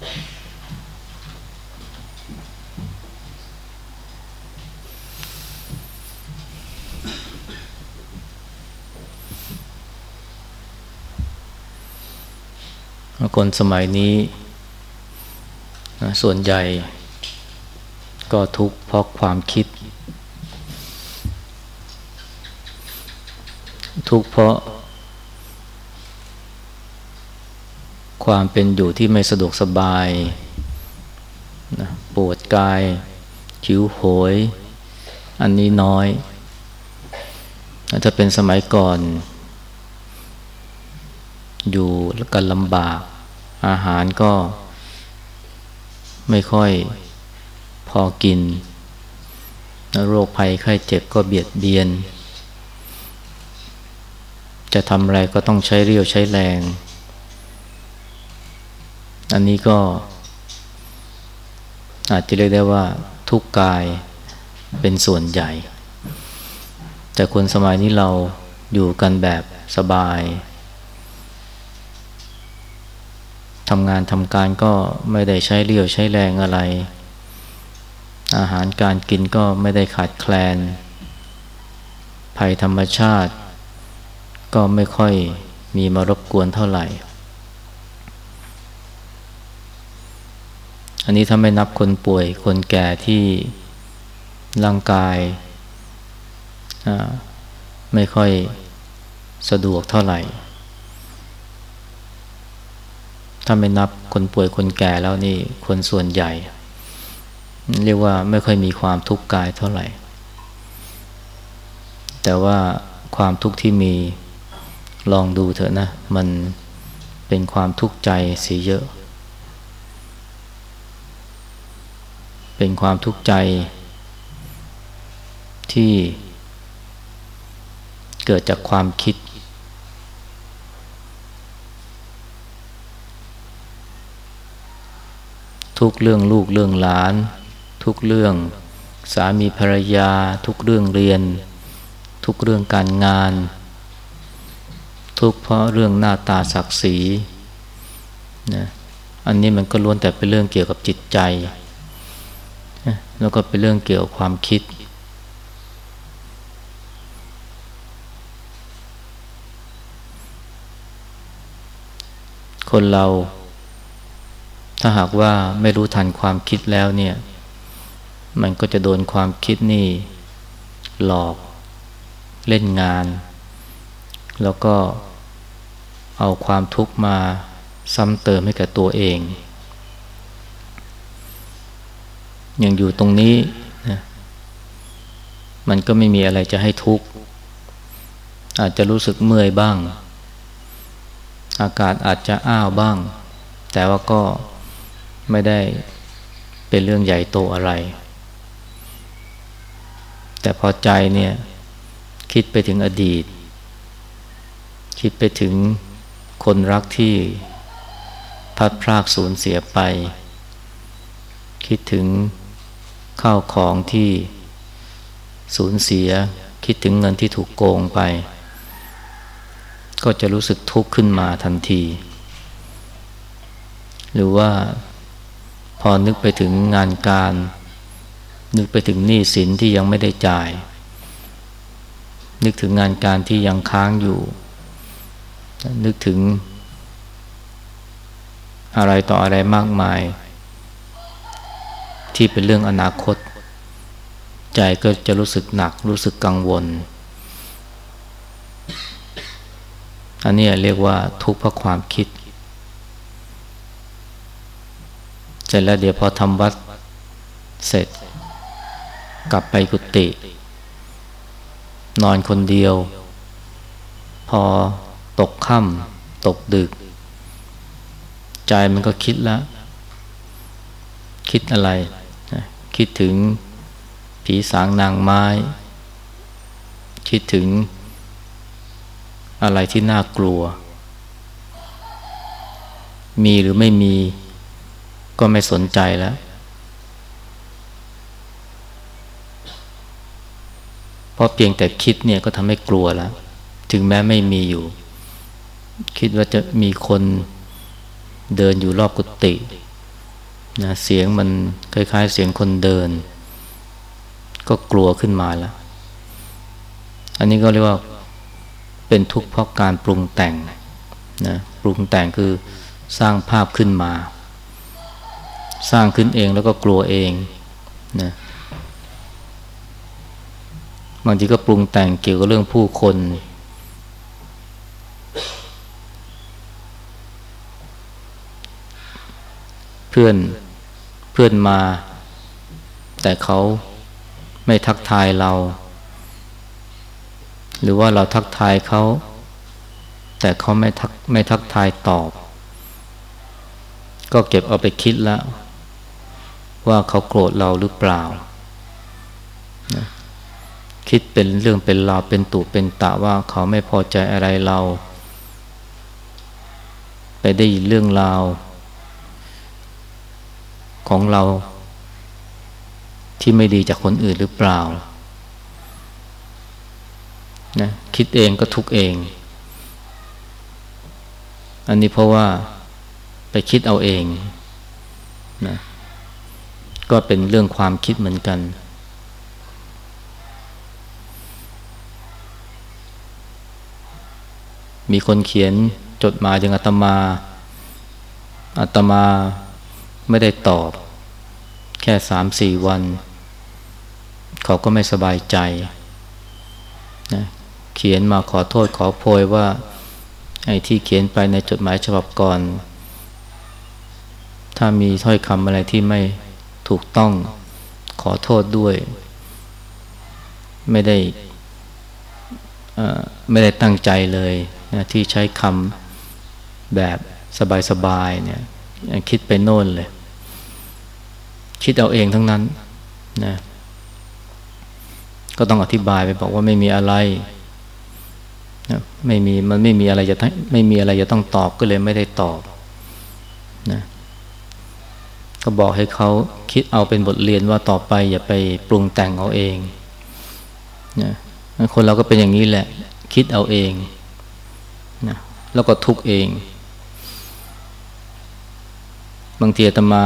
คนสมัยนี้ ส่วนใหญ่ก็ทุกข์เพราะความคิด ทุกข์เพราะ ความเป็นอยู่ที่ไม่สะดวกสบายนะปวดกายชิวโหย อันนี้น้อยถ้าเป็นสมัยก่อน อยู่กันลำบาก อาหารก็ไม่ค่อยพอกิน โรคภัยไข้เจ็บก็เบียดเบียน จะทำอะไรก็ต้องใช้เรี่ยวใช้แรง อันนี้ก็ อาจจะเรียกได้ว่าทุกกายเป็นส่วนใหญ่ แต่คนสมัยนี้เราอยู่กันแบบสบายทำงานทำการก็ไม่ได้ใช้เรี่ยวใช้แรงอะไร อาหารการกินก็ไม่ได้ขาดแคลน ภัยธรรมชาติ ก็ไม่ค่อยมีมารบกวนเท่าไหร่ อันนี้ถ้าไม่นับคนป่วยคนแก่ที่ร่างกายไม่ค่อยสะดวกเท่าไหร่ ถ้าไม่นับคนป่วยคนแก่แล้วนี่คนส่วนใหญ่ เรียกว่าไม่ค่อยมีความทุกข์กายเท่าไหร่ แต่ว่าความทุกข์ที่มีลองดูเถอะนะ มันเป็นความทุกข์ใจเสียเยอะ เป็นความทุกข์ใจที่เกิดจากความคิด ทุกเรื่องลูกเรื่องหลาน ทุกเรื่องสามีภรรยา ทุกเรื่องเรียน ทุกเรื่องการงาน ทุกเพราะเรื่องหน้าตาศักดิ์ศรีนะอันนี้มันก็ล้วนแต่เป็นเรื่องเกี่ยวกับจิตใจ แล้วก็เป็นเรื่องเกี่ยวกับความคิด คนเรา ถ้าหากว่าไม่รู้ทันความคิดแล้วเนี่ย มันก็จะโดนความคิดนี่ หลอกเล่นงาน แล้วก็เอาความทุกข์มาซ้ำเติมให้กับตัวเอง อ ย่างอยู่ตรงนี้นะมันก็ไม่มีอะไรจะให้ทุกข์ อาจจะรู้สึกเมื่อยบ้าง อากาศอาจจะอ้าวบ้าง แต่ว่าก็ไม่ได้เป็นเรื่องใหญ่โตอะไร แต่พอใจเนี่ย คิดไปถึงอดีต คิดไปถึงคนรักที่พัดพรากสูญเสียไป คิดถึง ข้าวของที่สูญเสียคิดถึงเงินที่ถูกโกงไป ก็จะรู้สึกทุกข์ขึ้นมาทันที หรือว่าพอนึกไปถึงงานการ นึกไปถึงหนี้สินที่ยังไม่ได้จ่าย นึกถึงงานการที่ยังค้างอยู่ นึกถึงอะไรต่ออะไรมากมาย ที่เป็นเรื่องอนาคต ใจก็จะรู้สึกหนัก รู้สึกกังวล อันนี้เรียกว่าทุกข์เพราะความคิดเสร็จแล้วเดี๋ยวพอทำวัดเสร็จ กลับไปกุฏินอนคนเดียว พอตกค่ำตกดึก ใจมันก็คิดแล้ว คิดอะไร คิดถึงผีสางนางไม้ คิดถึงอะไรที่น่ากลัว มีหรือไม่มีก็ไม่สนใจแล้ว เพราะเพียงแต่คิดเนี่ยก็ทำให้กลัวแล้ว ถึงแม้ไม่มีอยู่ คิดว่าจะมีคนเดินอยู่รอบกุฏิ นะเสียงมันคล้าย ๆ เสียงคนเดิน ก็กลัวขึ้นมาแล้ว อันนี้ก็เรียกว่าเป็นทุกข์เพราะการปรุงแต่งนะปรุงแต่งคือสร้างภาพขึ้นมา สร้างขึ้นเองแล้วก็กลัวเองนะบางทีก็ปรุงแต่งเกี่ยวกับเรื่องผู้คน เพื่อน พื่อนมา แต่เขาไม่ทักทายเรา หรือว่าเราทักทายเขา แต่เขาไม่ทักไม่ทักทายตอบ ก็เก็บเอาไปคิดแล้วว่าเขาโกรธเราหรือเปล่านะคิดเป็นเรื่องเป็นราวเป็นตุเป็นตะว่าเขาไม่พอใจอะไรเรา ไปได้ยินเรื่องราว ของเรา ที่ไม่ดีจากคนอื่นหรือเปล่านะคิดเองก็ทุกเอง อันนี้เพราะว่าไปคิดเอาเองนะก็เป็นเรื่องความคิดเหมือนกัน มีคนเขียนจดหมายถึงอาตมาอาตมา ไม่ได้ตอบ แค่สามสี่วัน เขาก็ไม่สบายใจนะเขียนมาขอโทษขอโพยว่า ไอ้ที่เขียนไปในจดหมายฉบับก่อน ถ้ามีถ้อยคำอะไรที่ไม่ถูกต้องขอโทษด้วย ไม่ได้ไม่ได้ตั้งใจเลยนะที่ใช้คำแบบสบายๆเนี่ยคิดไปโน่นเลย คิดเอาเองทั้งนั้นนะก็ต้องอธิบายไปบอกว่าไม่มีอะไรนะไม่มีมันไม่มีอะไรจะไม่มีอะไรจะต้องตอบก็เลยไม่ได้ตอบนะก็บอกให้เขาคิดเอาเป็นบทเรียนว่าต่อไปอย่าไปปรุงแต่งเอาเองนะคนเราก็เป็นอย่างนี้แหละ คิดเอาเองนะแล้วก็ทุกเอง บางทีอาตมา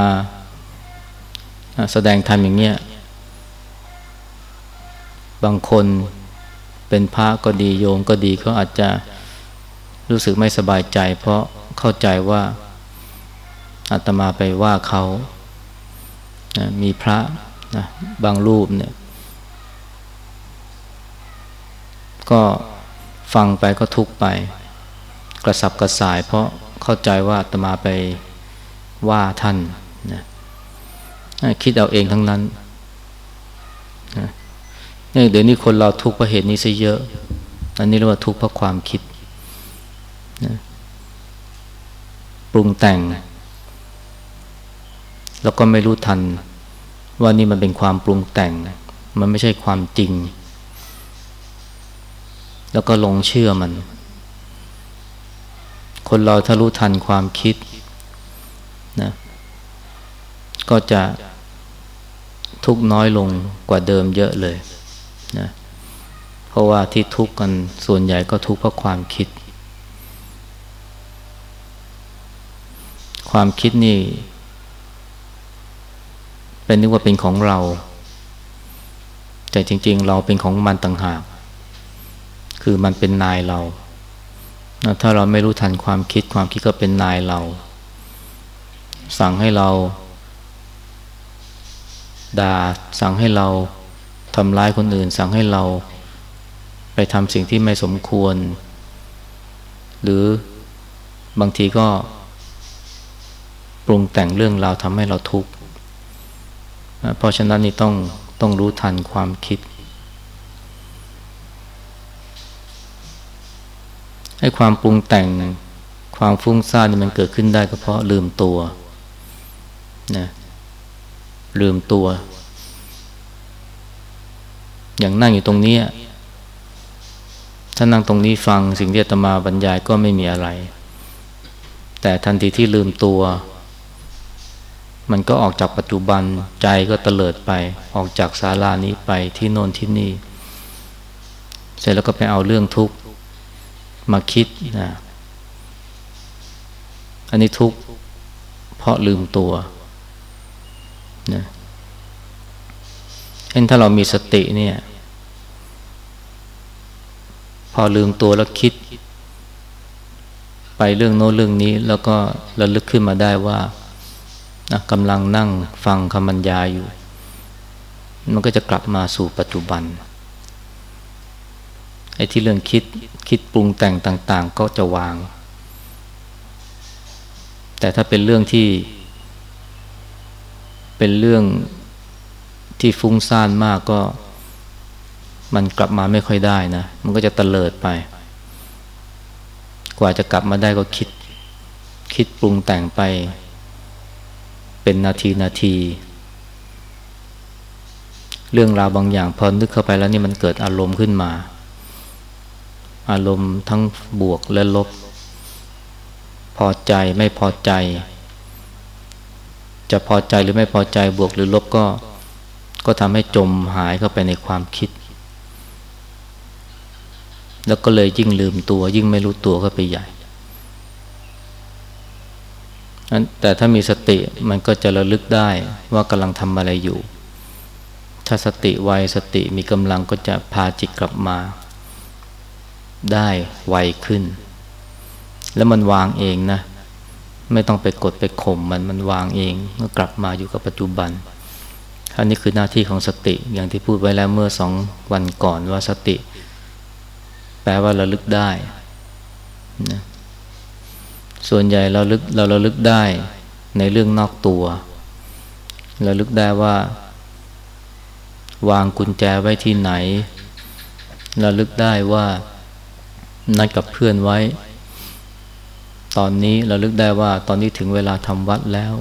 แสดงธรรมอย่างเนี้ย บางคนเป็นพระก็ดีโยมก็ดีเขาอาจจะรู้สึกไม่สบายใจ เพราะเข้าใจว่าอาตมาไปว่าเขานะมีพระนะบางรูปเนี่ย ก็ฟังไปก็ทุกไป กระสับกระส่าย เพราะเข้าใจว่าตมาไปว่าท่านนะ คิดเอาเองทั้งนั้นนะเนี่ยเดี๋ยวนี้คนเราทุกข์เพราะเหตุนี้ซะเยอะ อันนี้เรียกว่าทุกข์เพราะความคิดนะปรุงแต่ง แล้วก็ไม่รู้ทัน ว่านี่มันเป็นความปรุงแต่ง มันไม่ใช่ความจริง แล้วก็ลงเชื่อมัน คนเราถ้ารู้ทันความคิดนะก็จะ ทุกน้อยลงกว่าเดิมเยอะเลยนะเพราะว่าที่ทุกข์กันส่วนใหญ่ก็ทุกข์เพราะความคิด ความคิดนี่ เป็นนึกว่าเป็นของเรา แต่จริง ๆ เราเป็นของมันต่างหาก คือมันเป็นนายเรา ถ้าเราไม่รู้ทันความคิด ความคิดก็เป็นนายเรา สั่งให้เรา ด่าสั่งให้เราทำร้ายคนอื่น สั่งให้เราไปทำสิ่งที่ไม่สมควร หรือบางทีก็ปรุงแต่งเรื่องราวทำให้เราทุกข์เพราะฉะนั้นนี่ต้องต้องรู้ทันความคิดให้ความปรุงแต่งความฟุ้งซ่านนี่มันเกิดขึ้นได้ก็เพราะลืมตัวนะ ลืมตัว อย่างนั่งอยู่ตรงนี้ถ้านั่งตรงนี้ฟังสิ่งที่ตมาบรรยายก็ไม่มีอะไร แต่ทันทีที่ลืมตัว มันก็ออกจากปัจจุบันใจก็เตลิดไป ออกจากศาลานี้ไปที่โน่นที่นี่ เสร็จแล้วก็ไปเอาเรื่องทุกข์มาคิดนะอันนี้ทุกข์เพราะลืมตัว นะเช่นถ้าเรามีสติเนี่ย พอลืมตัวแล้วคิด ไปเรื่องโน้เรื่องนี้ แล้วก็ระลึกขึ้นมาได้ว่านะกำลังนั่งฟังคำบรรยายอยู่ มันก็จะกลับมาสู่ปัจจุบันไอ้ที่เรื่องคิดคิดปรุงแต่งต่าง ๆ ก็จะวาง แต่ถ้าเป็นเรื่องที่ เป็นเรื่องที่ฟุ้งซ่านมากก็ มันกลับมาไม่ค่อยได้นะ มันก็จะเตลิดไป กว่าจะกลับมาได้ก็คิด คิดปรุงแต่งไป เป็นนาทีนาที เรื่องราวบางอย่างพอนึกเข้าไปแล้วนี่มันเกิดอารมณ์ขึ้นมา อารมณ์ทั้งบวกและลบ พอใจไม่พอใจ จะพอใจหรือไม่พอใจบวกหรือลบก็ ก็ทำให้จมหายเข้าไปในความคิด แล้วก็เลยยิ่งลืมตัว ยิ่งไม่รู้ตัวเข้าไปใหญ่แต่ถ้ามีสติมันก็จะระลึกได้ว่ากำลังทำอะไรอยู่ ถ้าสติไวสติมีกำลังก็จะพาจิตกลับมา ได้ไวขึ้น แล้วมันวางเองนะ ไม่ต้องไปกดไปข่มมันมันวางเองก็กลับมาอยู่กับปัจจุบันอันนี้คือหน้าที่ของสติอย่างที่พูดไว้แล้วเมื่อสองวันก่อนว่าสติ แปลว่าระลึกได้นะส่วนใหญ่เราลึกเราระลึกได้ในเรื่องนอกตัวเราลึกได้ว่า วางกุญแจไว้ที่ไหนเราลึกได้ว่านัดกับเพื่อนไว้ ตอนนี้เราลึกได้ว่าตอนนี้ถึงเวลาทำวัดแล้ว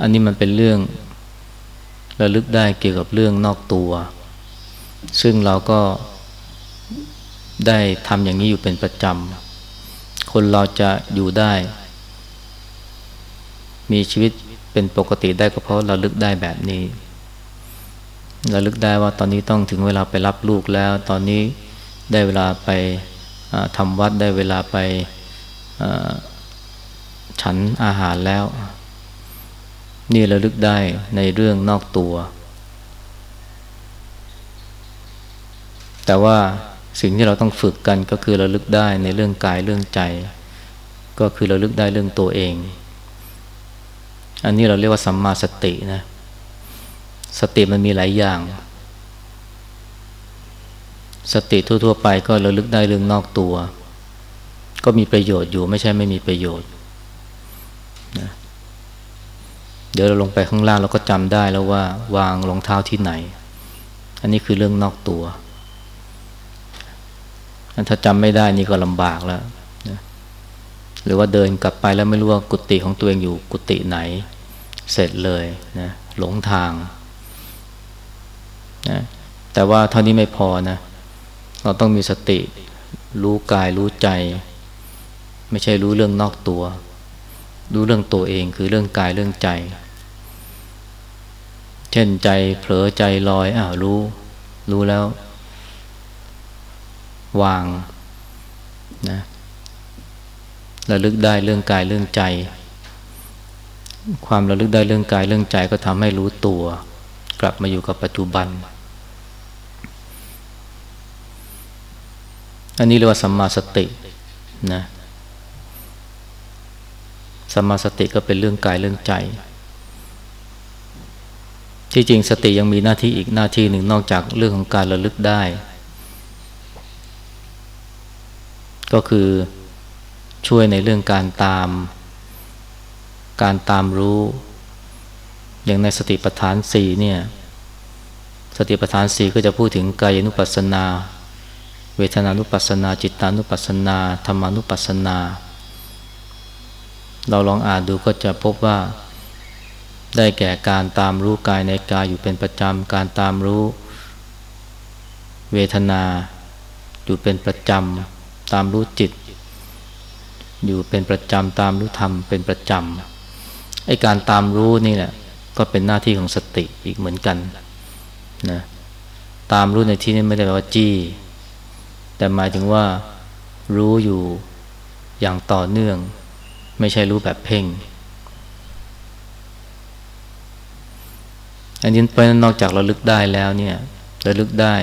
อันนี้มันเป็นเรื่องเระลึกได้เกี่ยวกับเรื่องนอกตัว ซึ่งเราก็ได้ทำอย่างนี้อยู่เป็นประจำ คนเราจะอยู่ได้ มีชีวิตเป็นปกติได้ก็เพราะเราลึกได้แบบนี้เราลึกได้ว่าตอนนี้ต้องถึงเวลาไปรับลูกแล้ว ตอนนี้ได้เวลาไปทำวัดได้เวลาไป ฉันอาหารแล้ว นี่ราลึกได้ในเรื่องนอกตัว แต่ว่าสิ่งที่เราต้องฝึกกันก็คือระลึกได้ในเรื่องกายเรื่องใจ ก็คือระลึกได้เรื่องตัวเอง อันนี้เราเรียกว่าสัมมาสตินะสติมันมีหลายอย่าง สติทั่ว ๆ ไปก็ระลึกได้เรื่องนอกตัว ก็มีประโยชน์อยู่ไม่ใช่ไม่มีประโยชน์นะเดี๋ยวเราลงไปข้างล่างเราก็จำได้แล้วว่าวางรองเท้าที่ไหน อันนี้คือเรื่องนอกตัวถ้าจำไม่ได้นี่ก็ลำบากแล้วนะหรือว่าเดินกลับไปแล้วไม่รู้ว่ากุฏิของตัวเองอยู่กุฏิไหน เสร็จเลยนะหลงทางนะแต่ว่าเท่านี้ไม่พอนะ เราต้องมีสติรู้กายรู้ใจ ไม่ใช่รู้เรื่องนอกตัว รู้เรื่องตัวเองคือเรื่องกายเรื่องใจ เช่นใจเผลอใจลอยอ้าวรู้ รู้แล้ว วางนะระลึกได้เรื่องกายเรื่องใจ ความระลึกได้เรื่องกายเรื่องใจก็ทำให้รู้ตัว กลับมาอยู่กับปัจจุบัน อันนี้เรียกว่าสัมมาสตินะ สมมาสติก็เป็นเรื่องกายเรื่องใจ ที่จริงสติยังมีหน้าที่อีกหน้าที่หนึ่งนอกจากเรื่องของการระลึกได้ ก็คือช่วยในเรื่องการตาม การตามรู้ อย่างในสติปัฏฐานสี่เนี่ยสติปัฏฐานสี่ก็จะพูดถึงกายนุปัสสนา เวทนานุปัสสนา จิตานุปัสสนาธรรมานุปัสสนา เราลองอ่านดูก็จะพบว่า ได้แก่การตามรู้กายในกายอยู่เป็นประจำ การตามรู้ เวทนาอยู่เป็นประจำ ตามรู้จิต อยู่เป็นประจำ ตามรู้ธรรมเป็นประจำไอการตามรู้นี่แหละก็เป็นหน้าที่ของสติอีกเหมือนกันนะตามรู้ในที่นี้ไม่ได้แปลว่าจี้ แต่หมายถึงว่ารู้อยู่อย่างต่อเนื่อง ไม่ใช่รู้แบบเพ่ง อันนี้เพราะนอกจากเราลึกได้แล้วเนี่ยเราลึกได้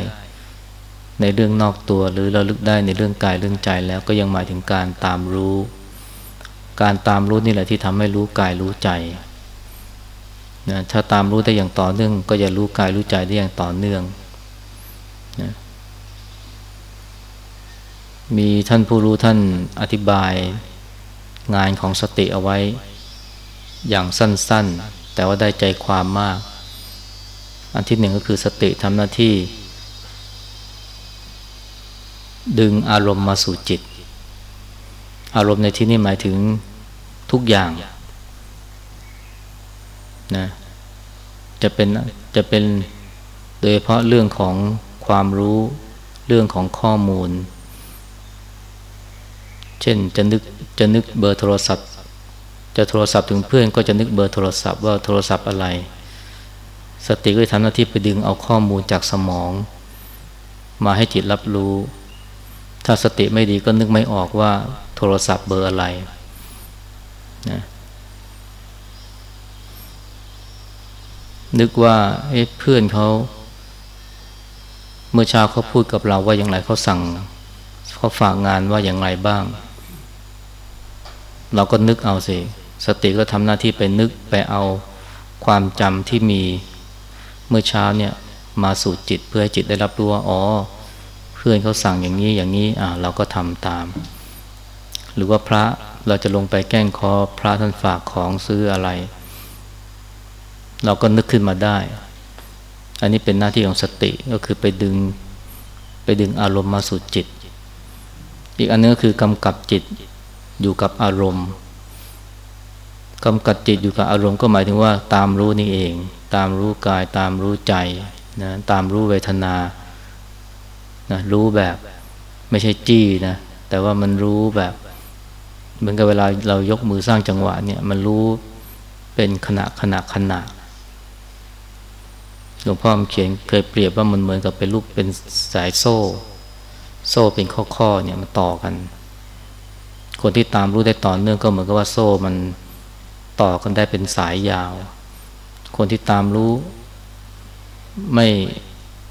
ในเรื่องนอกตัวหรือเราลึกได้ในเรื่องกายเรื่องใจแล้วก็ยังหมายถึงการตามรู้ การตามรู้นี่แหละที่ทำให้รู้กายรู้ใจนะถ้าตามรู้ได้อย่างต่อเนื่อง ก็จะรู้กายรู้ใจได้อย่างต่อเนื่องนะมีท่านผู้รู้ท่านอธิบาย งานของสติเอาไว้ อย่างสั้นๆ แต่ว่าได้ใจความมาก อันที่หนึ่งก็คือสติทำหน้าที่ ดึงอารมณ์มาสู่จิต อารมณ์ในที่นี้หมายถึงทุกอย่างนะจะเป็นจะเป็นโดยเฉพาะเรื่องของความรู้เรื่องของข้อมูล ช่นจะนึกจะนึกเบอร์โทรศัพท์ จะโทรศัพท์ถึงเพื่อนก็จะนึกเบอร์โทรศัพท์ว่าโทรศัพท์อะไร สติก็จะทำหน้าที่ไปดึงเอาข้อมูลจากสมอง มาให้จิตรับรู้ ถ้าสติไม่ดีก็นึกไม่ออกว่าโทรศัพท์เบอร์อะไรนะนึกว่าเพื่อนเขา เมื่อเช้าเขาพูดกับเราว่าอย่างไรเขาสั่งเขาฝากงานว่าอย่างไรบ้าง เราก็นึกเอาสิสติก็ทำหน้าที่ไปนึกไปเอาความจำที่มีเมื่อเช้าเนี่ยมาสู่จิตเพื่อให้จิตได้รับรู้ว่าอ๋อเพื่อนเขาสั่งอย่างนี้อย่างนี้อ่าเราก็ทำตาม หรือว่าพระเราจะลงไปแกล้งคอพระท่านฝากของซื้ออะไร เราก็นึกขึ้นมาได้ อันนี้เป็นหน้าที่ของสติก็คือไปดึงไปดึงอารมณ์มาสู่จิต อีกอันนึงก็คือกำกับจิต อยู่กับอารมณ์กำกับจิตอยู่กับอารมณ์ก็หมายถึงว่าตามรู้นี่เอง ตามรู้กายตามรู้ใจนะตามรู้เวทนานะรู้แบบไม่ใช่จี้นะแต่ว่ามันรู้แบบ เหมือนกับเวลาเรายกมือสร้างจังหวะเนี่ยมันรู้เป็นขณะขณะขณะหลวงพ่อเขียนเคยเปรียบว่ามันเหมือนกับเป็นลูกเป็นสายโซ่ โซ่เป็นข้อๆเนี่ยมันต่อกัน คนที่ตามรู้ได้ต่อเนื่องก็เหมือนกับว่าโซ่มันต่อกันได้เป็นสายยาว คนที่ตามรู้ไม่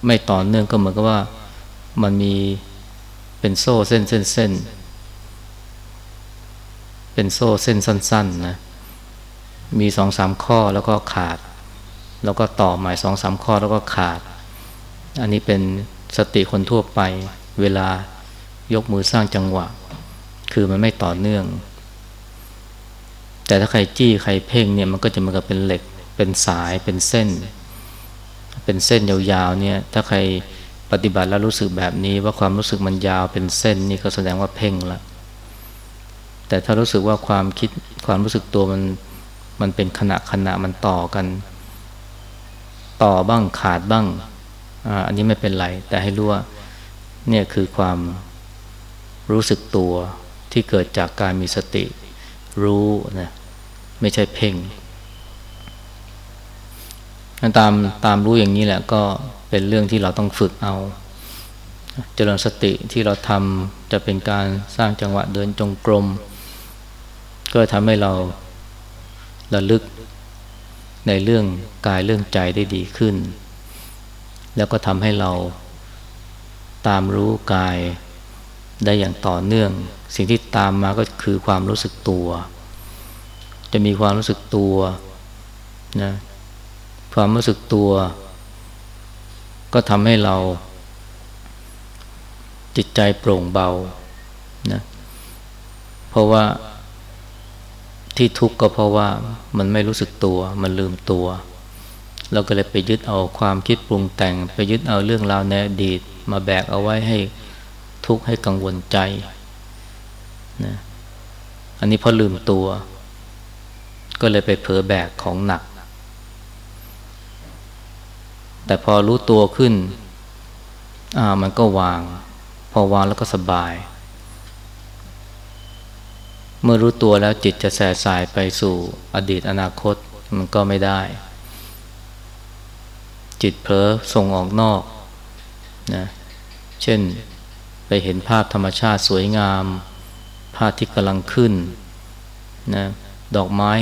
ไม่ต่อเนื่องก็เหมือนกับว่ามันมีเป็นโซ่เส้นเส้นเส้นเป็นโซ่เส้นสั้นๆนะมีสองสามข้อแล้วก็ขาด แล้วก็ต่อหมายสองสามข้อแล้วก็ขาด อันนี้เป็นสติคนทั่วไป เวลายกมือสร้างจังหวะ คือมันไม่ต่อเนื่อง แต่ถ้าใครจี้ใครเพ่งเนี่ยมันก็จะเหมือนกับเป็นเหล็ก เป็นสายเป็นเส้น เป็นเส้นยาวๆเนี่ยถ้าใครปฏิบัติแล้วรู้สึกแบบนี้ว่าความรู้สึกมันยาวเป็นเส้นนี่ก็แสดงว่าเพ่งละแต่ถ้ารู้สึกว่าความคิดความรู้สึกตัวมันมันเป็นขณะขณะมันต่อกัน ต่อบ้างขาดบ้างออันนี้ไม่เป็นไร แต่ให้รู้ว่าเนี่ยคือความรู้สึกตัว ที่เกิดจากการมีสติรู้นะไม่ใช่เพ่งตามตามรู้อย่างนี้แหละก็เป็นเรื่องที่เราต้องฝึกเอา เจริญสติที่เราทำจะเป็นการสร้างจังหวะเดินจงกรม ก็ทำให้เราระลึกในเรื่องกายเรื่องใจได้ดีขึ้น แล้วก็ทำให้เราตามรู้กายได้อย่างต่อเนื่อง สิ่งที่ตามมาก็คือความรู้สึกตัว จะมีความรู้สึกตัวนะความรู้สึกตัว ก็ทำให้เรา จิตใจโปร่งเบานะเพราะว่าที่ทุกข์ก็เพราะว่ามันไม่รู้สึกตัว มันลืมตัว เราก็เลยไปยึดเอาความคิดปรุงแต่ง ไปยึดเอาเรื่องราวในอดีต มาแบกเอาไว้ให้ทุกข์ให้กังวลใจ นะอันนี้พราะลืมตัว ก็เลยไปเผลอแบกของหนัก แต่พอรู้ตัวขึ้นอ่ามันก็วาง พอวางแล้วก็สบาย เมื่อรู้ตัวแล้วจิตจะแส่สายไปสู่อดีตอนาคตมันก็ไม่ได้ จิตเผลอส่งออกนอกนะเช่นไปเห็นภาพธรรมชาติสวยงาม ภาพที่กำลังขึ้นนะดอกไม้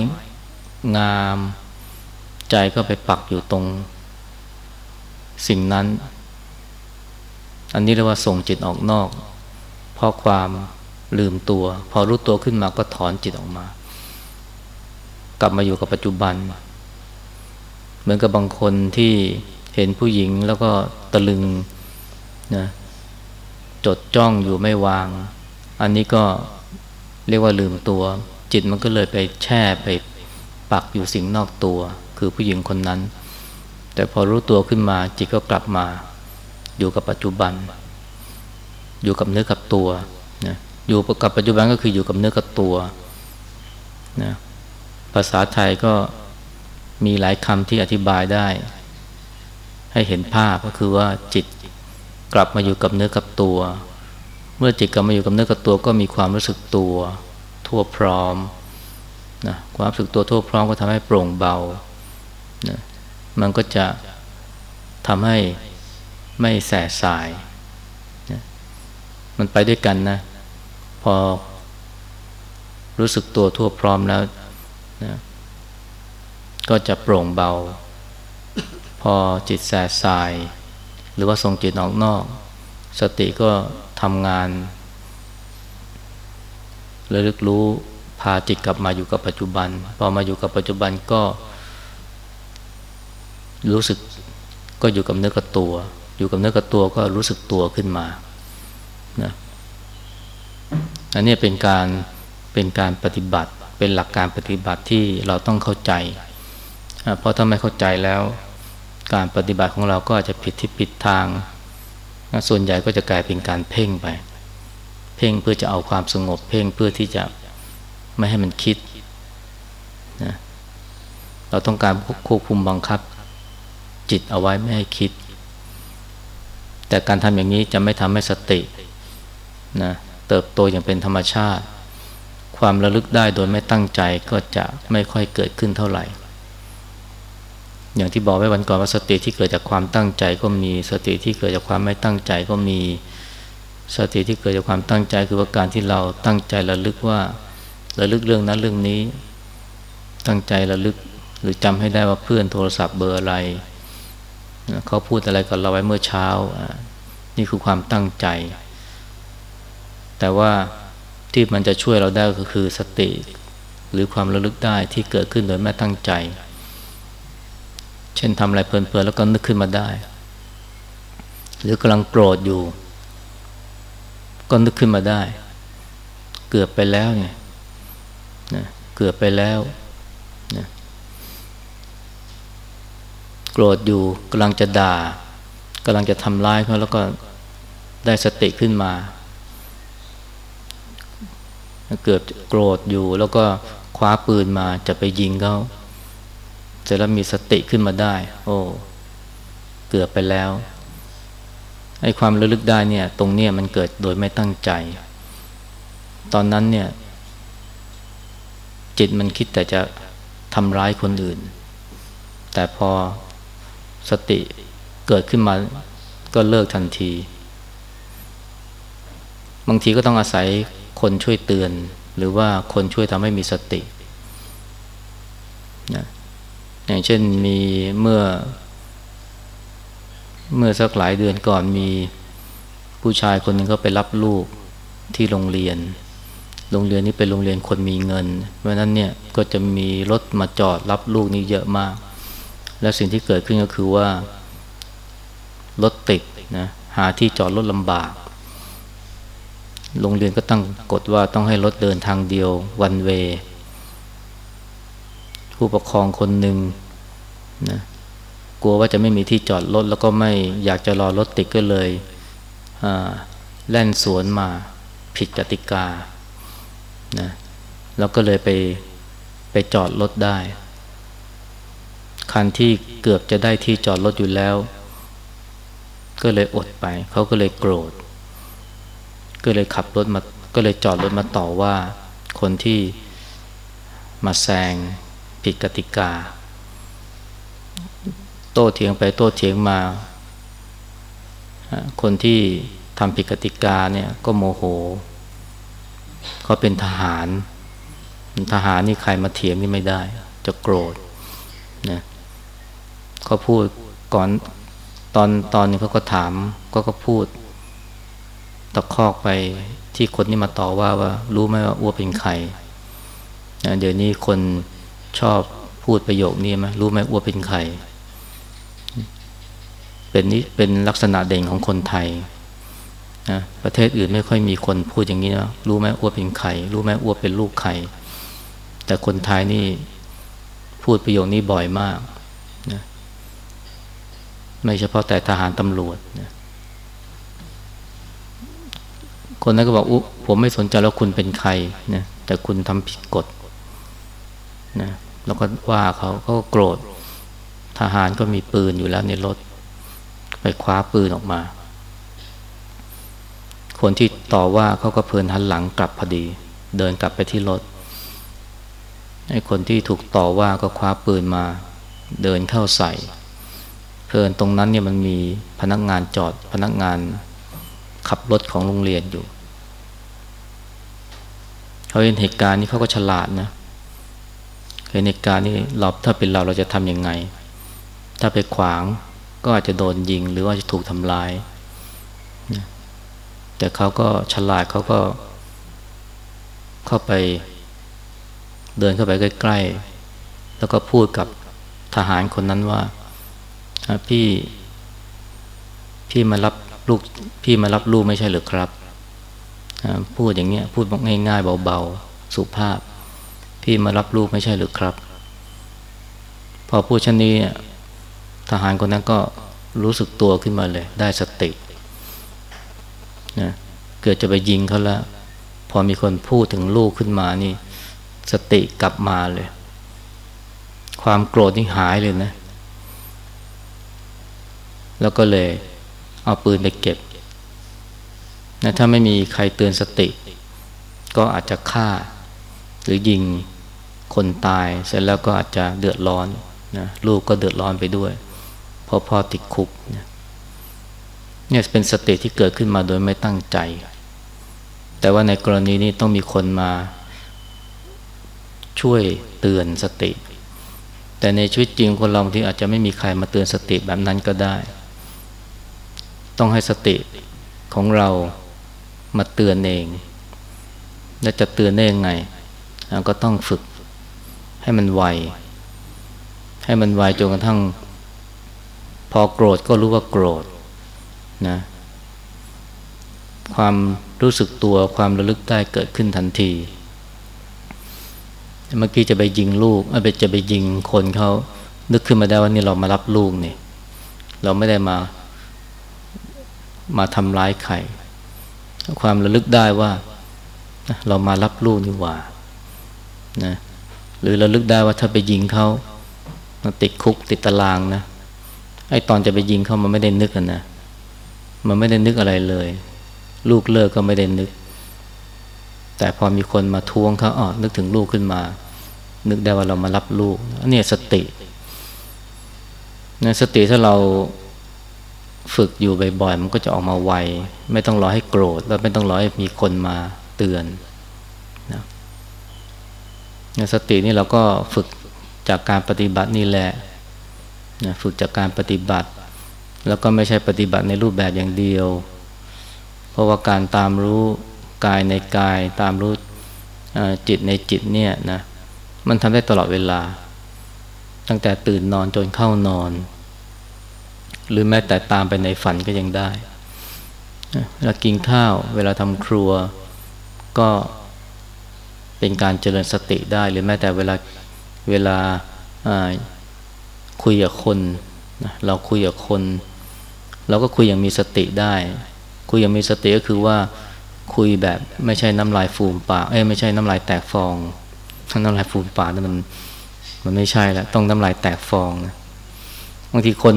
งาม ใจก็ไปปักอยู่ตรงสิ่งนั้น อันนี้เรียกว่าส่งจิตออกนอก เพราะความลืมตัว พอรู้ตัวขึ้นมาก็ถอนจิตออกมา กลับมาอยู่กับปัจจุบัน เหมือนกับบางคนที่เห็นผู้หญิงแล้วก็ตะลึงนะจดจ้องอยู่ไม่วาง อันนี้ก็ เรียกว่าลืมตัว จิตมันก็เลยไปแช่ไปปักอยู่สิ่งนอกตัว คือผู้หญิงคนนั้น แต่พอรู้ตัวขึ้นมาจิตก็กลับมา อยู่กับปัจจุบัน อยู่กับเนื้อกับตัวนะอยู่กับปัจจุบันก็คืออยู่กับเนื้อกับตัวนะภาษาไทยก็มีหลายคำที่อธิบายได้ ให้เห็นภาพก็คือว่าจิตกลับมาอยู่กับเนื้อกับตัว มื่อจิตกลับมาอยู่กับเนื้อกับตัวก็มีความรู้สึกตัวทั่วพร้อมนะความรู้สึกตัวทั่วพร้อมก็ทำให้โปร่งเบานะมันก็จะทำให้ไม่แสบสายนะมันไปด้วยกันนะ พอรู้สึกตัวทั่วพร้อมแล้วนะก็จะโปร่งเบา พอจิตแสบสาย หรือว่าส่งจิตออกนอก สติก็ ทำงานระลึกรู้พาจิตกลับมาอยู่กับปัจจุบัน พอมาอยู่กับปัจจุบันก็ รู้สึกก็อยู่กับเนื้อกับตัว อยู่กับเนื้อกับตัวก็รู้สึกตัวขึ้นมานะอันนี้เป็นการเป็นการปฏิบัติ เป็นหลักการปฏิบัติที่เราต้องเข้าใจ เพราะถ้าไม่เข้าใจแล้ว การปฏิบัติของเราก็อาจจะผิดที่ผิดทาง ส่วนใหญ่ก็จะกลายเป็นการเพ่งไป เพ่งเพื่อจะเอาความสงบ เพ่งเพื่อที่จะไม่ให้มันคิดนะเราต้องการควบคุมบังคับ จิตเอาไว้ไม่ให้คิด แต่การทำอย่างนี้จะไม่ทำให้สตินะเติบโตอย่างเป็นธรรมชาติ ความระลึกได้โดยไม่ตั้งใจก็จะไม่ค่อยเกิดขึ้นเท่าไหร่ อย่างที่บอกไว้วันก่อนว่าสติที่เกิดจากความตั้งใจก็มี สติที่เกิดจากความไม่ตั้งใจก็มี สติที่เกิดจากความตั้งใจคือว่าการที่เราตั้งใจระลึกว่าระลึกเรื่องนั้นเรื่องนี้ ตั้งใจระลึกหรือจำให้ได้ว่าเพื่อนโทรศัพท์เบอร์อะไร เขาพูดอะไรกับเราไว้เมื่อเช้า นี่คือความตั้งใจ แต่ว่าที่มันจะช่วยเราได้ก็คือสติ หรือความระลึกได้ที่เกิดขึ้นโดยไม่ตั้งใจ เช่นทำอะไรเพลินๆแล้วก็นึกขึ้นมาได้ หรือกำลังโกรธอยู่ ก็นึกขึ้นมาได้ เกือบไปแล้วเนี่ยนะเกือบไปแล้วนะโกรธอยู่กำลังจะด่ากำลังจะทำร้ายเขาแล้วก็ได้สติขึ้นมา เกือบโกรธอยู่แล้วก็คว้าปืนมาจะไปยิงเขา เสร็จแล้วมีสติขึ้นมาได้ โอ้เกือบไปแล้วไอ้ความระลึกได้เนี่ย ตรงเนี้ยมันเกิดโดยไม่ตั้งใจ ตอนนั้นเนี่ย จิตมันคิดแต่จะทำร้ายคนอื่น แต่พอสติเกิดขึ้นมาก็เลิกทันที บางทีก็ต้องอาศัยคนช่วยเตือน หรือว่าคนช่วยทำให้มีสตินะ อย่างเช่นมีเมื่อ เมื่อสักหลายเดือนก่อนมีผู้ชายคนหนึ่งเขาไปรับลูกที่โรงเรียน โรงเรียนนี้เป็นโรงเรียนคนมีเงิน เพราะนั้นเนี่ยก็จะมีรถมาจอดรับลูกนี่เยอะมาก และสิ่งที่เกิดขึ้นก็คือว่ารถติดนะหาที่จอดรถลำบาก โรงเรียนก็ตั้งกฎว่าต้องให้รถเดินทางเดียววันเว ผู้ปกครองคนหนึ่งนะกลัวว่าจะไม่มีที่จอดรถแล้วก็ไม่อยากจะรอรถติดก็เลยแล่นสวนมาผิดกติกานะแล้วก็เลยไปไปจอดรถได้ คันที่เกือบจะได้ที่จอดรถอยู่แล้ว ก็เลยอดไป เขาก็เลยโกรธ ก็เลยขับรถมา ก็เลยจอดรถมาต่อว่า คนที่มาแซง ผิดกติกา โต้เถียงไปโต้เถียงมา คนที่ทำผิดกติกาเนี่ยก็โมโหเขาเป็นทหาร ทหารนี่ใครมาเถียงนี่ไม่ได้ จะโกรธนะเขาพูดก่อนตอนตอนนึงเขาก็ถามก็ก็พูด ตะคอกไปที่คนนี้มาต่อว่าว่า รู้ไหมว่าอ้วเป็นใครเดี๋ยวนี้คน ชอบพูดประโยคนี้ไหมรู้ไหมอ้วเป็นใคร เป็นนี้เป็นลักษณะเด่นของคนไทยนะประเทศอื่นไม่ค่อยมีคนพูดอย่างนี้นะรู้ไหมอ้วเป็นใคร รู้ไหมอ้วเป็นลูกใคร แต่คนไทยนี่พูดประโยคนี้บ่อยมากนะไม่เฉพาะแต่ทหารตำรวจนะคนนั้นก็บอกอุ๊ผมไม่สนใจแล้วคุณเป็นใครนะแต่คุณทำผิดกฎ นะแล้วก็ว่าเขาเขาโกรธทหารก็มีปืนอยู่แล้วในรถ ไปคว้าปืนออกมา คนที่ต่อว่าเขาก็เพลินหันหลังกลับพอดี เดินกลับไปที่รถไอ้คนที่ถูกต่อว่าก็คว้าปืนมา เดินเข้าใส่ เพลินตรงนั้นเนี่ยมันมีพนักงานจอดพนักงานขับรถของโรงเรียนอยู่เขาเห็นเหตุการณ์นี้เขาก็ฉลาดนะเห็นเหตุการณ์นี้เราถ้าเป็นเราเราจะทำยังไง ถ้าไปขวางก็อาจจะโดนยิงหรือว่าจะถูกทำลาย แต่เขาก็ฉลาดเขาก็ เข้าไป เดินเข้าไปใกล้ ๆ แล้วก็พูดกับทหารคนนั้นว่าพี่พี่มารับลูกพี่มารับลูกไม่ใช่หรือครับ พูดอย่างเงี้ยพูดง่ายๆเบาๆ สุภาพ พี่มารับลูกไม่ใช่หรือครับ พอพูดชันนี้ทหารคนนั้นก็รู้สึกตัวขึ้นมาเลย ได้สตินะเกิดจะไปยิงเขาแล้ว พอมีคนพูดถึงลูกขึ้นมานี่ สติกลับมาเลย ความโกรธนี่หายเลยนะ แล้วก็เลยเอาปืนไปเก็บนะถ้าไม่มีใครเตือนสติ ก็อาจจะฆ่า หรือยิง คนตายเสร็จแล้วก็อาจจะเดือดร้อนนะลูกก็เดือดร้อนไปด้วยเพราะพ่อติดคุกเนี่ยเนี่ยเป็นสติที่เกิดขึ้นมาโดยไม่ตั้งใจ แต่ว่าในกรณีนี้ต้องมีคนมาช่วยเตือนสติ แต่ในชีวิตจริงคนเราที่อาจจะไม่มีใครมาเตือนสติแบบนั้นก็ได้ ต้องให้สติของเรามาเตือนเอง และจะเตือนได้ยังไง ก็ต้องฝึก ให้มันไว ให้มันไวจนกระทั่ง พอโกรธก็รู้ว่าโกรธนะ ความรู้สึกตัวความระลึกได้เกิดขึ้นทันที เมื่อกี้จะไปยิงลูกไปจะไปยิงคนเขานึกขึ้นมาได้ว่านี่เรามารับลูกนี่เราไม่ได้มามาทำร้ายใคร ความระลึกได้ว่า เรามารับลูกนี่ว่านะ หรือระลึกได้ว่าถ้าไปยิงเขาติดคุกติดตารางนะไอ้ตอนจะไปยิงเขามันไม่ได้นึกนะมันไม่ได้นึกอะไรเลย ลูกเลิกก็ไม่ได้นึก แต่พอมีคนมาทวงเขาอ๋อนึกถึงลูกขึ้นมา นึกได้ว่าเรามารับลูกอันนี้สตินะสติถ้าเราฝึกอยู่บ่อยๆมันก็จะออกมาไว ไม่ต้องรอให้โกรธ แล้วไม่ต้องรอให้มีคนมาเตือน สตินี่เราก็ฝึกจากการปฏิบัตินี่แหละนะฝึกจากการปฏิบัติ แล้วก็ไม่ใช่ปฏิบัติในรูปแบบอย่างเดียว เพราะว่าการตามรู้กายในกาย ตามรู้จิตในจิตเนี่ยนะมันทำได้ตลอดเวลา ตั้งแต่ตื่นนอนจนเข้านอน หรือแม้แต่ตามไปในฝันก็ยังได้เวลากินข้าว เวลาทำครัวก็ เป็นการเจริญสติได้หรือแม้แต่เวลาเวลาคุยกับคนเราคุยกับคน เราก็คุยอย่างมีสติได้ คุยอย่างมีสติก็คือว่าคุยแบบไม่ใช่น้ำลายฟูมปากเอ้ไม่ใช่น้ำลายแตกฟองน้ำลายฟูมปากนั่นมันมันไม่ใช่แล้วต้องน้ำลายแตกฟองนะบางทีคน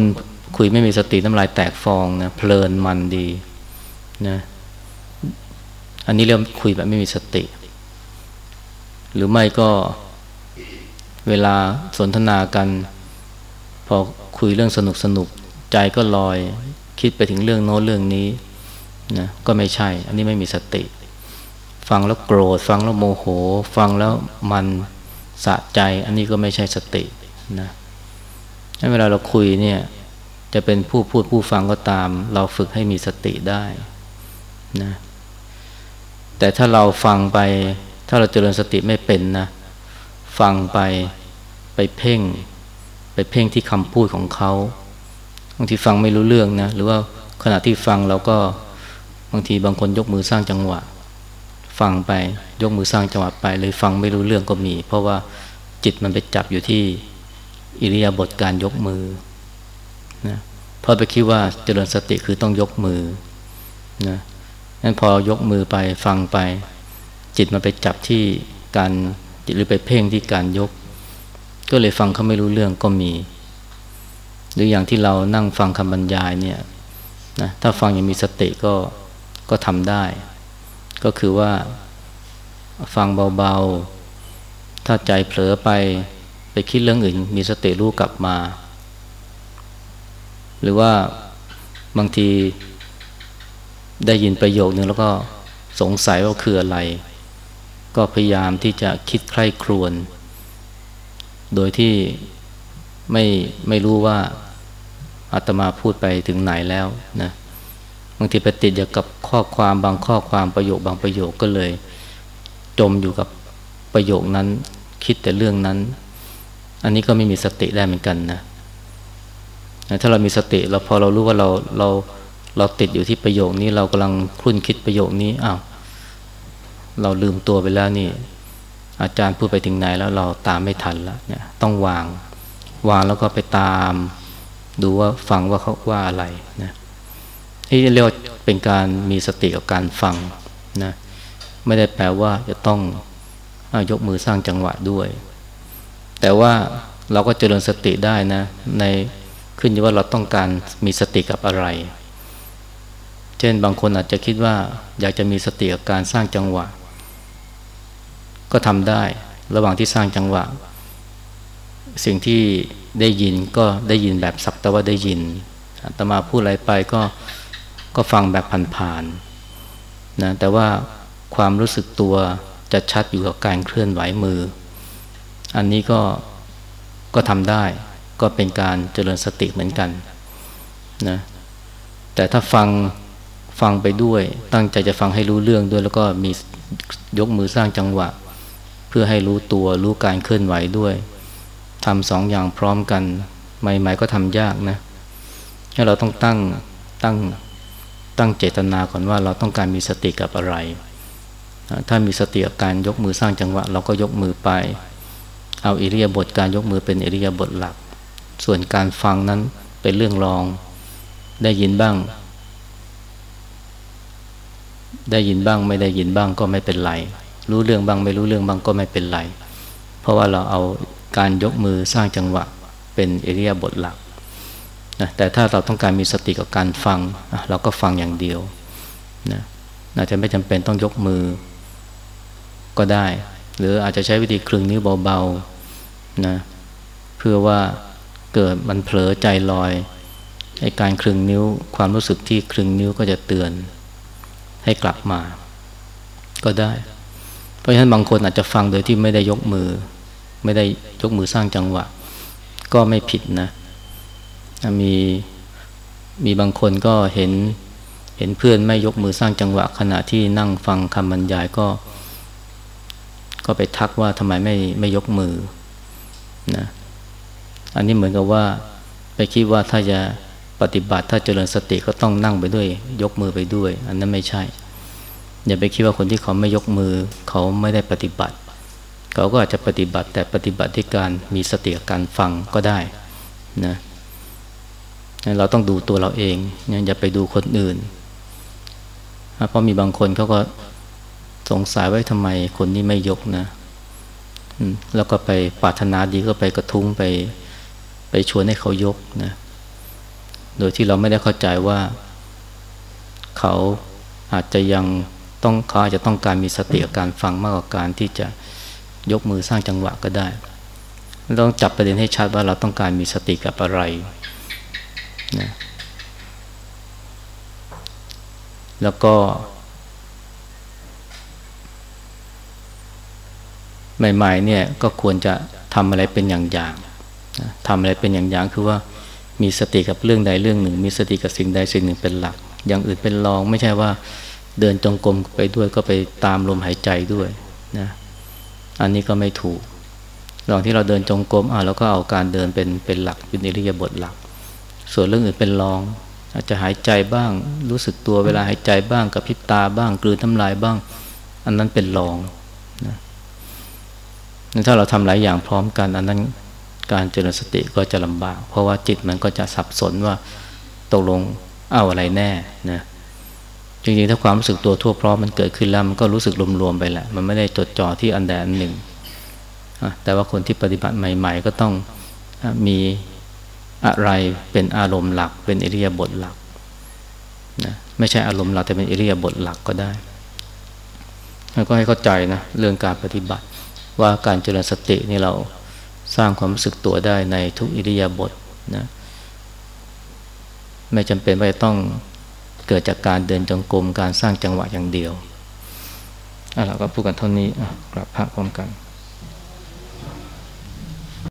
คุยไม่มีสติน้ำลายแตกฟองนะเพลินมันดีนะอันนี้เรียกคุยแบบไม่มีสติ หรือไม่ก็เวลาสนทนากัน พอคุยเรื่องสนุกสนุกใจก็ลอย คิดไปถึงเรื่องโน้นเรื่องนี้นะก็ไม่ใช่ อันนี้ไม่มีสติ ฟังแล้วโกรธ ฟังแล้วโมโห ฟังแล้วมันสะใจ อันนี้ก็ไม่ใช่สตินะเวลาเราคุยเนี่ยจะเป็นผู้พูดผู้ฟังก็ตาม เราฝึกให้มีสติได้นะแต่ถ้าเราฟังไป ถ้าเราเจริญสติไม่เป็นนะ ฟังไปไปเพ่ง ไปเพ่งที่คำพูดของเขาบางทีฟังไม่รู้เรื่องนะ หรือว่าขณะที่ฟังเราก็บางทีบางคนยกมือสร้างจังหวะ ฟังไปยกมือสร้างจังหวะไปเลยฟังไม่รู้เรื่องก็มี เพราะว่าจิตมันไปจับอยู่ที่อิริยาบถการยกมือนะเพราะไปคิดว่าเจริญสติคือต้องยกมือนะนั้นพอยกมือไปฟังไป จิตมันไปจับที่การจิตหรือไปเพ่งที่การยก ก็เลยฟังเขาไม่รู้เรื่องก็มี หรืออย่างที่เรานั่งฟังคำบรรยายเนี่ยนะถ้าฟังอย่างมีสติก็ก็ทำได้ ก็คือว่าฟังเบาๆ ถ้าใจเผลอไปไปคิดเรื่องอื่น มีสติรู้กลับมา หรือว่าบางทีได้ยินประโยคนึงแล้วก็สงสัยว่าคืออะไร ก็พยายามที่จะคิดใคร่ครวญโดยที่ไม่ไม่รู้ว่าอาตมาพูดไปถึงไหนแล้วนะบางทีไปติดอยู่กับข้อความบางข้อความประโยคบางประโยคก็เลย จมอยู่กับประโยคนั้น คิดแต่เรื่องนั้น อันนี้ก็ไม่มีสติได้เหมือนกันนะถ้าเรามีสติเราพอเรารู้ว่าเราเราเราติดอยู่ที่ประโยคนี้เรากำลังคุ้นคิดประโยคนี้อ้าว เราลืมตัวไปแล้วนี่ อาจารย์พูดไปถึงไหนแล้วเราตามไม่ทันแล้วเนี่ยต้องวาง วางแล้วก็ไปตาม ดูว่าฟังว่าเขาว่าอะไรนะนี่เรียกเป็นการมีสติกับการฟังนะไม่ได้แปลว่าจะต้องยกมือสร้างจังหวะด้วย แต่ว่าเราก็เจริญสติได้นะ ในขึ้นอยู่ว่าเราต้องการมีสติกับอะไร เช่นบางคนอาจจะคิดว่าอยากจะมีสติกับการสร้างจังหวะ ก็ทำได้ ระหว่างที่สร้างจังหวะ สิ่งที่ได้ยินก็ได้ยินแบบสักแต่ว่าได้ยินตมาพูดอะไรไปก็ก็ฟังแบบผ่านๆนะแต่ว่าความรู้สึกตัวจะชัดอยู่กับการเคลื่อนไหวมือ อันนี้ก็ก็ทำได้ ก็เป็นการเจริญสติเหมือนกันนะแต่ถ้าฟังฟังไปด้วย ตั้งใจจะฟังให้รู้เรื่องด้วย แล้วก็มียกมือสร้างจังหวะ พื่อให้รู้ตัวรู้การเคลื่อนไหวด้วยทำสองอย่างพร้อมกันใหม่ๆก็ทำยากนะให้เราต้องตั้งตั้งตั้งเจตนาก่อนว่าเราต้องการมีสติกับอะไร ถ้ามีสติกับการยกมือสร้างจังหวะ เราก็ยกมือไป เอาอิริยาบถการยกมือเป็นอิริยาบถหลัก ส่วนการฟังนั้นเป็นเรื่องรอง ได้ยินบ้าง ได้ยินบ้างไม่ได้ยินบ้างก็ไม่เป็นไร รู้เรื่องบ้างไม่รู้เรื่องบ้างก็ไม่เป็นไร เพราะว่าเราเอาการยกมือสร้างจังหวะเป็นเอเริยบทหลักนะแต่ถ้าเราต้องการมีสติกับการฟัง เราก็ฟังอย่างเดียวนะอาจจะไม่จำเป็นต้องยกมือก็ได้ หรืออาจจะใช้วิธีคลึงนิ้วเบาๆนะเพื่อว่าเกิดมันเผลอใจลอยไอ้การคลึงนิ้วความรู้สึกที่คลึงนิ้วก็จะเตือนให้กลับมา ก็ได้ เพราะฉะนั้นบางคนอาจจะฟังโดยที่ไม่ได้ยกมือ ไม่ได้ยกมือสร้างจังหวะ ก็ไม่ผิดนะมีมีบางคนก็เห็นเห็นเพื่อนไม่ยกมือสร้างจังหวะ ขณะที่นั่งฟังคำบรรยายก็ ก็ไปทักว่าทำไมไม่ไม่ยกมือนะอันนี้เหมือนกับว่าไปคิดว่าถ้าจะปฏิบัติถ้าเจริญสติก็ต้องนั่งไปด้วย ยกมือไปด้วย อันนั้นไม่ใช่ อย่าไปคิดว่าคนที่เขาไม่ยกมือ เขาไม่ได้ปฏิบัติ เขาก็อาจจะปฏิบัติแต่ปฏิบัติที่การมีสติการฟังก็ได้นะเราต้องดูตัวเราเองอย่าไปดูคนอื่น เพราะมีบางคนเขาก็สงสัยไว้ทำไมคนนี้ไม่ยกนะแล้วก็ไปปรารถนาดีก็ไปกระทุ้งไปไปชวนให้เขายกนะ โดยที่เราไม่ได้เข้าใจว่า เขาอาจจะยัง ต้องเขาอาจจะต้องการมีสติกับการฟังมากกว่าการที่จะยกมือสร้างจังหวะก็ได้ต้องจับประเด็นให้ชัดว่าเราต้องการมีสติกับอะไรนะแล้วก็ ใหม่ๆเนี่ยก็ควรจะทำอะไรเป็นอย่างๆทำอะไรเป็นอย่างๆคือว่ามีสติกับเรื่องใดเรื่องหนึ่ง มีสติกับสิ่งใดสิ่งหนึ่งเป็นหลัก อย่างอื่นเป็นรองไม่ใช่ว่า เดินจงกรมไปด้วยก็ไปตามลมหายใจด้วยนะอันนี้ก็ไม่ถูกหลองที่เราเดินจงกรมอะแล้วก็เอาการเดินเป็นเป็นหลักเป็นอิริยาบถหลัก ส่วนเรื่องอื่นเป็นรอง อาจจะหายใจบ้าง รู้สึกตัวเวลาหายใจบ้างกับพิบตาบ้างกลืนทำลายบ้าง อันนั้นเป็นรองนะถ้าเราทำหลายอย่างพร้อมกัน อันนั้นการเจริญสติก็จะลำบาก เพราะว่าจิตมันก็จะสับสนว่าตกลงเอาอะไรแน่นะ จริงๆ ถ้าความรู้สึกตัวทั่วพร้อมมันเกิดขึ้นแล้วมันก็รู้สึกรวมๆไปแหละ มันไม่ได้จดจ่อที่อันใดอันหนึ่ง แต่ว่าคนที่ปฏิบัติใหม่ ๆ ก็ต้องมีอะไรเป็นอารมณ์หลัก เป็นอิริยาบถหลักนะไม่ใช่อารมณ์หลักแต่เป็นอิริยาบถหลักก็ได้ แล้วก็ให้เข้าใจนะเรื่องการปฏิบัติว่าการเจริญสตินี่เราสร้างความรู้สึกตัวได้ในทุกอิริยาบถนะไม่จำเป็นว่าจะต้อง เกิดจากการเดินจงกรมการสร้างจังหวะอย่างเดียวอะเราก็พูดกันเท่านี้กลับพระพร้อมกัน